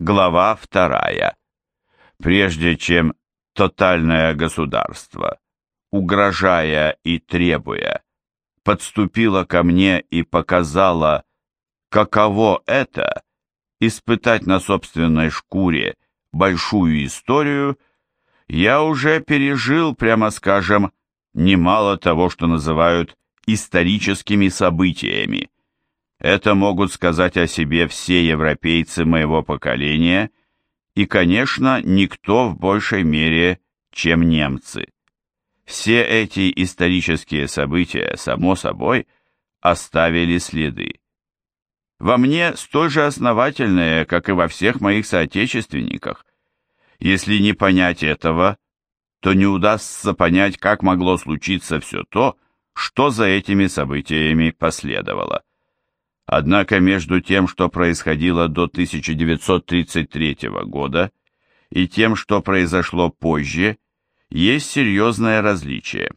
Глава вторая. Прежде чем тотальное государство, угрожая и требуя, подступило ко мне и показало, каково это испытать на собственной шкуре большую историю, я уже пережил, прямо скажем, немало того, что называют историческими событиями. Это могут сказать о себе все европейцы моего поколения и, конечно, никто в большей мере, чем немцы. Все эти исторические события, само собой, оставили следы. Во мне столь же основательные, как и во всех моих соотечественниках. Если не понять этого, то не удастся понять, как могло случиться все то, что за этими событиями последовало. Однако между тем, что происходило до 1933 года, и тем, что произошло позже, есть серьезное различие.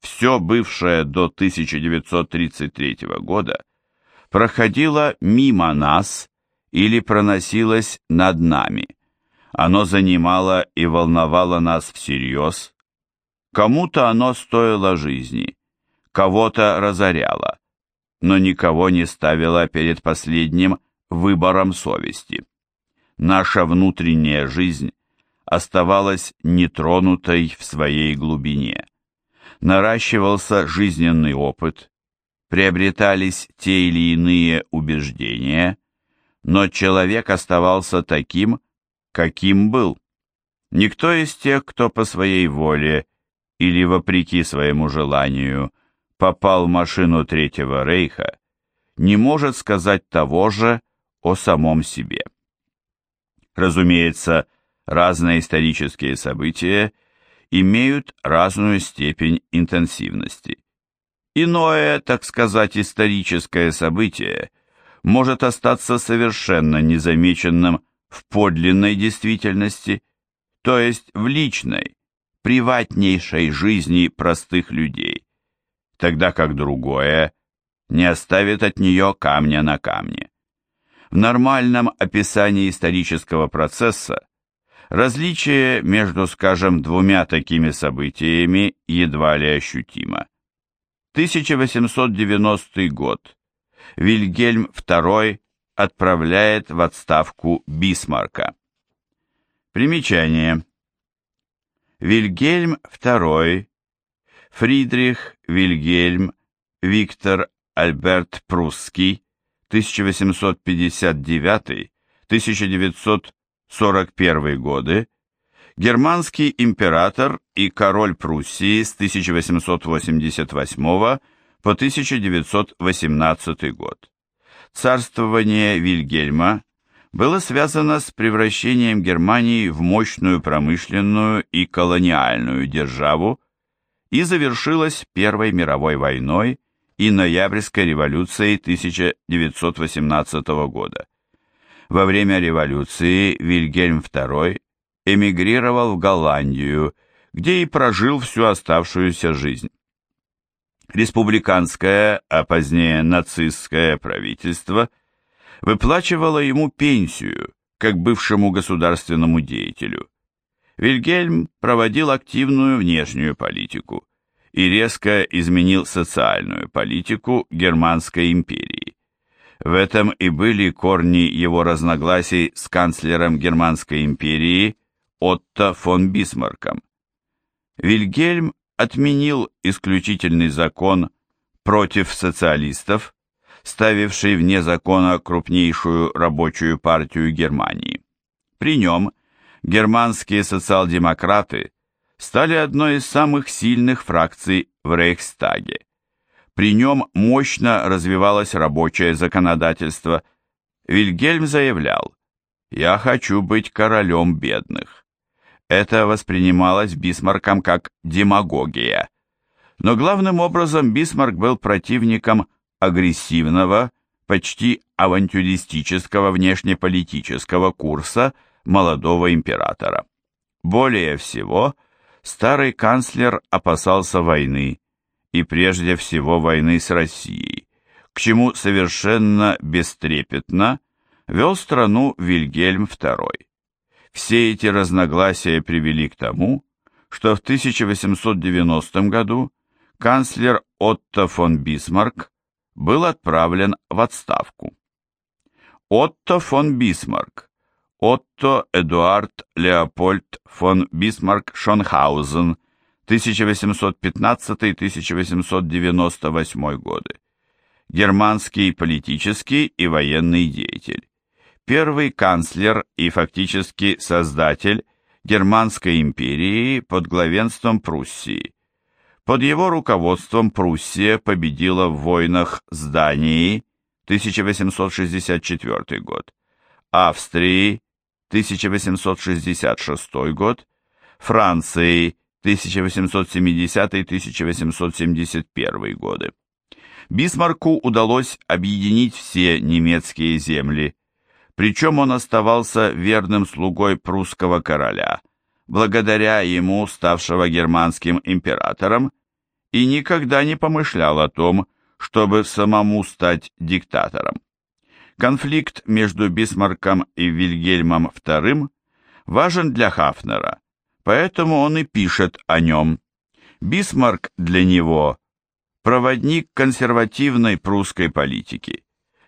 Все бывшее до 1933 года проходило мимо нас или проносилось над нами. Оно занимало и волновало нас всерьез. Кому-то оно стоило жизни, кого-то разоряло, но никого не ставило перед последним выбором совести. Наша внутренняя жизнь оставалась нетронутой в своей глубине. Наращивался жизненный опыт, приобретались те или иные убеждения, но человек оставался таким, каким был. Никто из тех, кто по своей воле или вопреки своему желанию попал в машину Третьего Рейха, не может сказать того же о самом себе. Разумеется, разные исторические события имеют разную степень интенсивности. Иное, так сказать, историческое событие может остаться совершенно незамеченным в подлинной действительности, то есть в личной, приватнейшей жизни простых людей, тогда как другое не оставит от нее камня на камне. В нормальном описании исторического процесса Различие между, скажем, двумя такими событиями едва ли ощутимо. 1890 год. Вильгельм II отправляет в отставку Бисмарка. Примечание. Вильгельм II, Фридрих Вильгельм, Виктор Альберт Прусский, 1859-1900 41 годы, германский император и король Пруссии с 1888 по 1918 год. Царствование Вильгельма было связано с превращением Германии в мощную промышленную и колониальную державу и завершилось Первой мировой войной и Ноябрьской революцией 1918 года. Во время революции Вильгельм II эмигрировал в Голландию, где и прожил всю оставшуюся жизнь. Республиканское, а позднее нацистское правительство выплачивало ему пенсию, как бывшему государственному деятелю. Вильгельм проводил активную внешнюю политику и резко изменил социальную политику Германской империи. В этом и были корни его разногласий с канцлером Германской империи Отто фон Бисмарком. Вильгельм отменил исключительный закон против социалистов, ставивший вне закона крупнейшую рабочую партию Германии. При нем германские социал-демократы стали одной из самых сильных фракций в Рейхстаге. При нем мощно развивалось рабочее законодательство. Вильгельм заявлял, «Я хочу быть королем бедных». Это воспринималось Бисмарком как демагогия. Но главным образом Бисмарк был противником агрессивного, почти авантюристического внешнеполитического курса молодого императора. Более всего, старый канцлер опасался войны, и прежде всего войны с Россией, к чему совершенно бестрепетно вел страну Вильгельм II. Все эти разногласия привели к тому, что в 1890 году канцлер Отто фон Бисмарк был отправлен в отставку. Отто фон Бисмарк, Отто Эдуард Леопольд фон Бисмарк-Шёнхаузен, 1815-1898 годы. Германский политический и военный деятель. Первый канцлер и фактически создатель Германской империи под главенством Пруссии. Под его руководством Пруссия победила в войнах с Данией 1864 год, Австрией 1866 год, Францией 1870-1871 годы. Бисмарку удалось объединить все немецкие земли, причем он оставался верным слугой прусского короля, благодаря ему ставшего германским императором, и никогда не помышлял о том, чтобы самому стать диктатором. Конфликт между Бисмарком и Вильгельмом II важен для Хафнера, поэтому он и пишет о нем. Бисмарк для него – проводник консервативной прусской политики,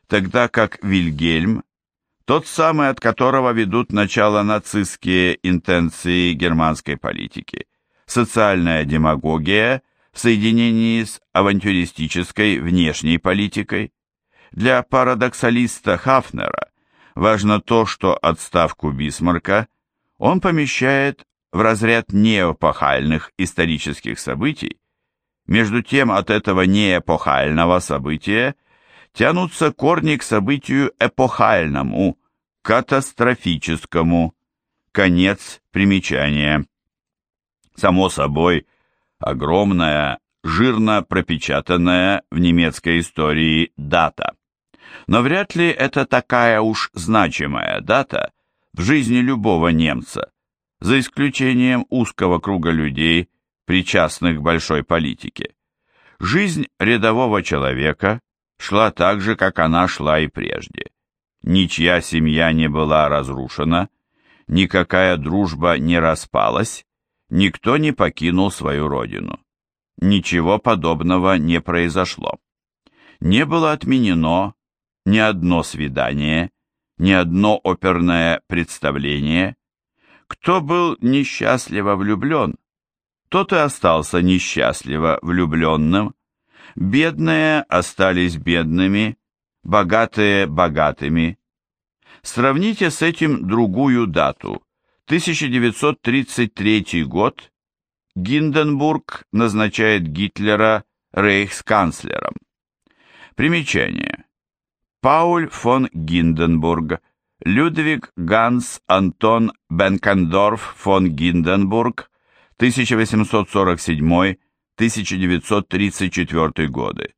тогда как Вильгельм – тот самый, от которого ведут начало нацистские интенции германской политики, социальная демагогия в соединении с авантюристической внешней политикой, для парадоксалиста Хафнера. Важно то, что отставку Бисмарка он помещает в разряд неэпохальных исторических событий, между тем от этого неэпохального события тянутся корни к событию эпохальному, катастрофическому, конец примечания. Само собой, огромная, жирно пропечатанная в немецкой истории дата но вряд ли это такая уж значимая дата в жизни любого немца, за исключением узкого круга людей, причастных к большой политике. Жизнь рядового человека шла так же, как она шла и прежде. Ничья семья не была разрушена, никакая дружба не распалась, никто не покинул свою родину. Ничего подобного не произошло. Не было отменено ни одно свидание, ни одно оперное представление. Кто был несчастливо влюблен, тот и остался несчастливо влюбленным. Бедные остались бедными, богатые – богатыми. Сравните с этим другую дату. 1933 год. Гинденбург назначает Гитлера рейхсканцлером. Примечание. Пауль фон Гинденбург, Людвиг Ганс Антон Бенкендорф фон Гинденбург, 1847-1934 годы.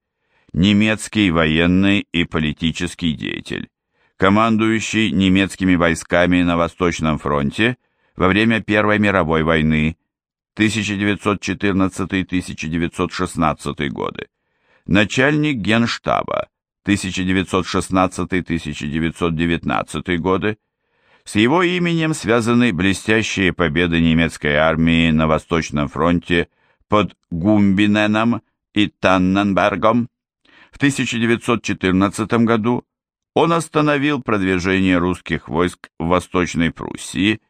Немецкий военный и политический деятель, командующий немецкими войсками на Восточном фронте во время Первой мировой войны 1914-1916 годы, начальник генштаба, 1916-1919 годы, с его именем связаны блестящие победы немецкой армии на Восточном фронте под Гумбиненом и Танненбергом. В 1914 году он остановил продвижение русских войск в Восточной Пруссии.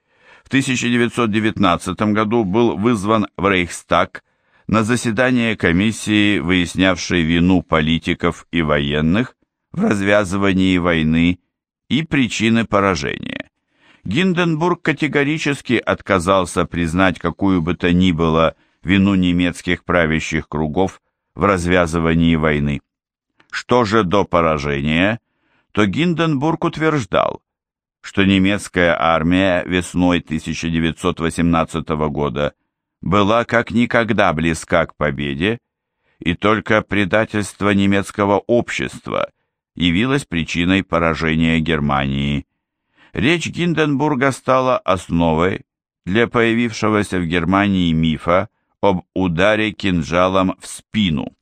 В 1919 году был вызван в Рейхстаг на заседание комиссии, выяснявшей вину политиков и военных в развязывании войны и причины поражения. Гинденбург категорически отказался признать какую бы то ни было вину немецких правящих кругов в развязывании войны. Что же до поражения, то Гинденбург утверждал, что немецкая армия весной 1918 года была как никогда близка к победе, и только предательство немецкого общества явилось причиной поражения Германии. Речь Гинденбурга стала основой для появившегося в Германии мифа об ударе кинжалом в спину.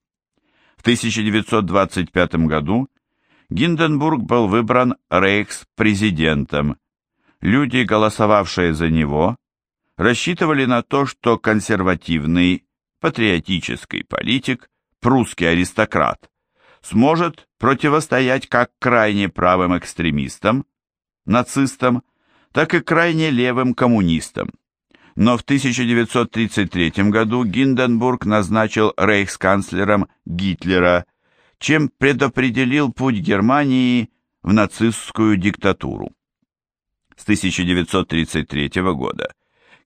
В 1925 году Гинденбург был выбран рейхс-президентом. Люди, голосовавшие за него, рассчитывали на то, что консервативный, патриотический политик, прусский аристократ, сможет противостоять как крайне правым экстремистам, нацистам, так и крайне левым коммунистам. Но в 1933 году Гинденбург назначил рейхсканцлером Гитлера, чем предопределил путь Германии в нацистскую диктатуру. С 1933 года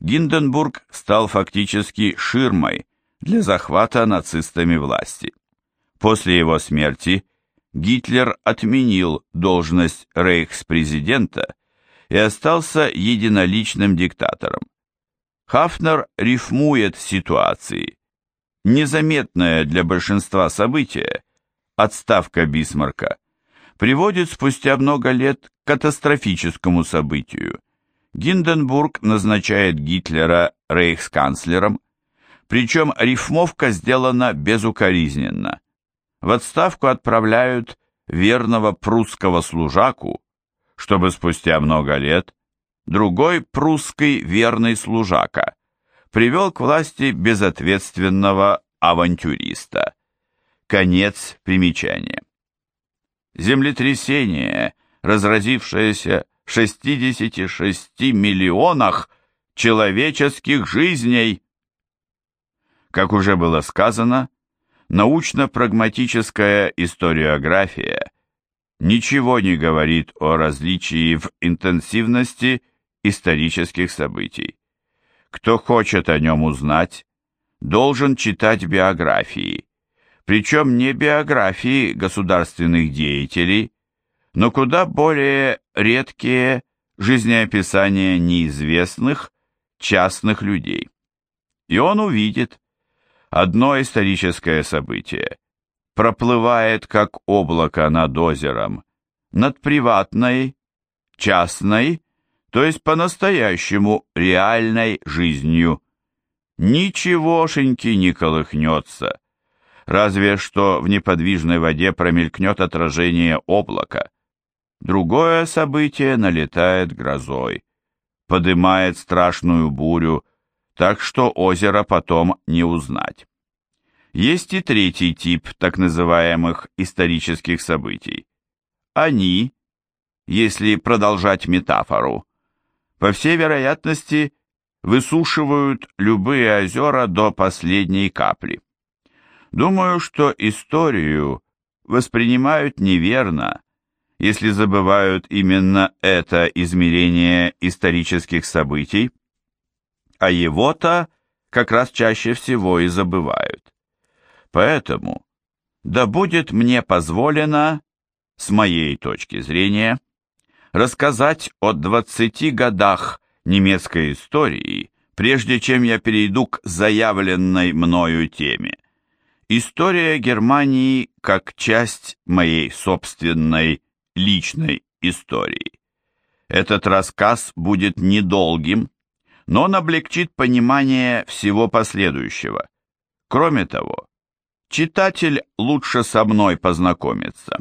Гинденбург стал фактически ширмой для захвата нацистами власти. После его смерти Гитлер отменил должность рейхспрезидента и остался единоличным диктатором. Хафнер рифмует ситуации. Незаметное для большинства событие, отставка Бисмарка, приводит спустя много лет к катастрофическому событию. Гинденбург назначает Гитлера рейхсканцлером, причем рифмовка сделана безукоризненно. В отставку отправляют верного прусского служаку, чтобы спустя много лет другой прусский верный служака привел к власти безответственного авантюриста. Конец примечания. Землетрясение, разразившееся 66 миллионах человеческих жизней. Как уже было сказано, научно-прагматическая историография ничего не говорит о различии в интенсивности исторических событий. Кто хочет о нем узнать, должен читать биографии, причем не биографии государственных деятелей, но куда более редкие жизнеописания неизвестных частных людей. И он увидит, одно историческое событие проплывает как облако над озером, над приватной, частной, то есть по-настоящему реальной жизнью. Ничегошеньки не колыхнется, разве что в неподвижной воде промелькнет отражение облака. Другое событие налетает грозой, подымает страшную бурю, так что озеро потом не узнать. Есть и третий тип так называемых исторических событий. Они, если продолжать метафору, по всей вероятности, высушивают любые озера до последней капли. Думаю, что историю воспринимают неверно, если забывают именно это измерение исторических событий, а его-то как раз чаще всего и забывают. Поэтому, да будет мне позволено, с моей точки зрения, рассказать о 20 годах немецкой истории, прежде чем я перейду к заявленной мною теме. История Германии как часть моей собственной личной истории. Этот рассказ будет недолгим, но он облегчит понимание всего последующего. Кроме того, читатель лучше со мной познакомится.